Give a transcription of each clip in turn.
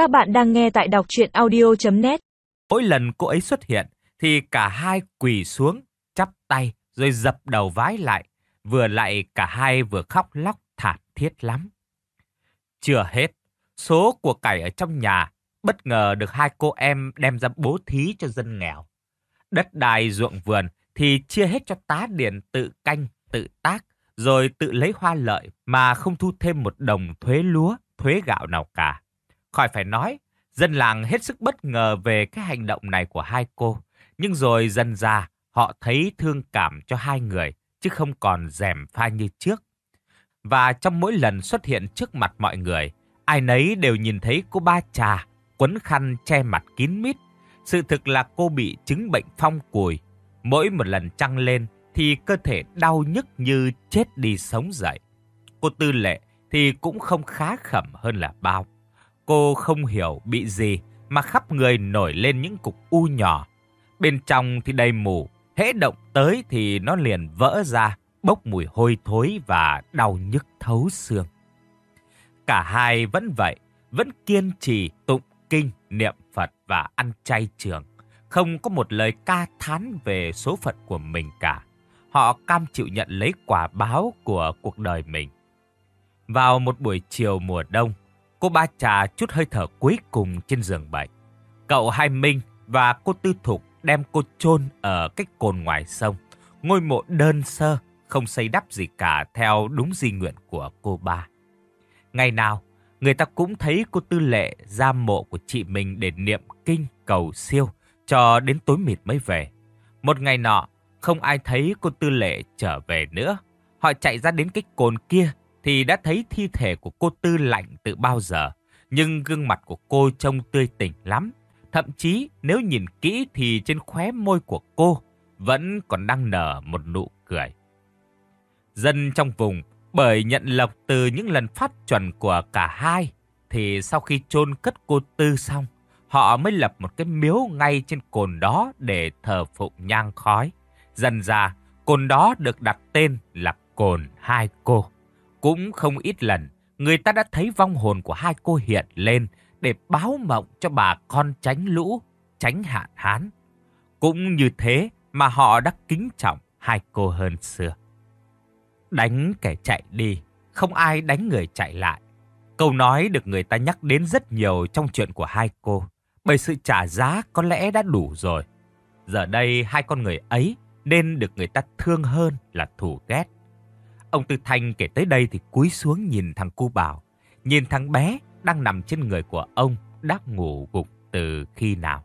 Các bạn đang nghe tại đọc chuyện audio.net Mỗi lần cô ấy xuất hiện thì cả hai quỳ xuống, chắp tay rồi dập đầu vái lại. Vừa lại cả hai vừa khóc lóc thảm thiết lắm. Chưa hết, số của cải ở trong nhà bất ngờ được hai cô em đem ra bố thí cho dân nghèo. Đất đai ruộng vườn thì chia hết cho tá điền tự canh, tự tác, rồi tự lấy hoa lợi mà không thu thêm một đồng thuế lúa, thuế gạo nào cả. Khỏi phải nói, dân làng hết sức bất ngờ về cái hành động này của hai cô. Nhưng rồi dần ra, họ thấy thương cảm cho hai người, chứ không còn rèm pha như trước. Và trong mỗi lần xuất hiện trước mặt mọi người, ai nấy đều nhìn thấy cô ba trà, quấn khăn che mặt kín mít. Sự thực là cô bị chứng bệnh phong cùi. Mỗi một lần trăng lên thì cơ thể đau nhức như chết đi sống dậy. Cô Tư Lệ thì cũng không khá khẩm hơn là bao. Cô không hiểu bị gì mà khắp người nổi lên những cục u nhỏ. Bên trong thì đầy mù, hễ động tới thì nó liền vỡ ra, bốc mùi hôi thối và đau nhức thấu xương. Cả hai vẫn vậy, vẫn kiên trì tụng kinh, niệm Phật và ăn chay trường. Không có một lời ca thán về số phận của mình cả. Họ cam chịu nhận lấy quả báo của cuộc đời mình. Vào một buổi chiều mùa đông, cô ba trà chút hơi thở cuối cùng trên giường bệnh. Cậu Hai Minh và cô Tư Thục đem cô chôn ở cách cồn ngoài sông. Ngôi mộ đơn sơ, không xây đắp gì cả theo đúng di nguyện của cô ba. Ngày nào, người ta cũng thấy cô Tư Lệ ra mộ của chị mình để niệm kinh cầu siêu cho đến tối mịt mới về. Một ngày nọ, không ai thấy cô Tư Lệ trở về nữa. Họ chạy ra đến cái cồn kia thì đã thấy thi thể của cô Tư lạnh từ bao giờ. Nhưng gương mặt của cô trông tươi tỉnh lắm. Thậm chí nếu nhìn kỹ thì trên khóe môi của cô vẫn còn đang nở một nụ cười. Dân trong vùng bởi nhận lộc từ những lần phát chuẩn của cả hai thì sau khi chôn cất cô Tư xong, họ mới lập một cái miếu ngay trên cồn đó để thờ phụng nhang khói. Dần ra, cồn đó được đặt tên là cồn hai cô. Cũng không ít lần, người ta đã thấy vong hồn của hai cô hiện lên để báo mộng cho bà con tránh lũ, tránh hạn hán. Cũng như thế mà họ đã kính trọng hai cô hơn xưa. Đánh kẻ chạy đi, không ai đánh người chạy lại. Câu nói được người ta nhắc đến rất nhiều trong chuyện của hai cô, bởi sự trả giá có lẽ đã đủ rồi. Giờ đây hai con người ấy nên được người ta thương hơn là thù ghét. Ông Tư Thanh kể tới đây thì cúi xuống nhìn thằng cu bảo, nhìn thằng bé đang nằm trên người của ông đáp ngủ gục từ khi nào.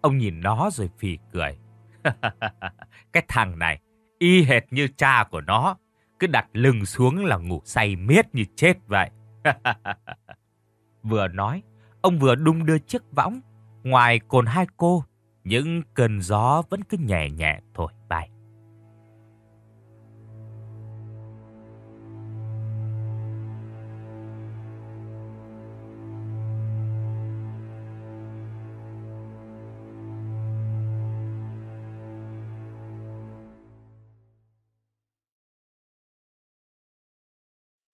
Ông nhìn nó rồi phì cười. Cái thằng này y hệt như cha của nó, cứ đặt lưng xuống là ngủ say miết như chết vậy. vừa nói, ông vừa đung đưa chiếc võng, ngoài cồn hai cô, những cơn gió vẫn cứ nhẹ nhẹ thổi bay.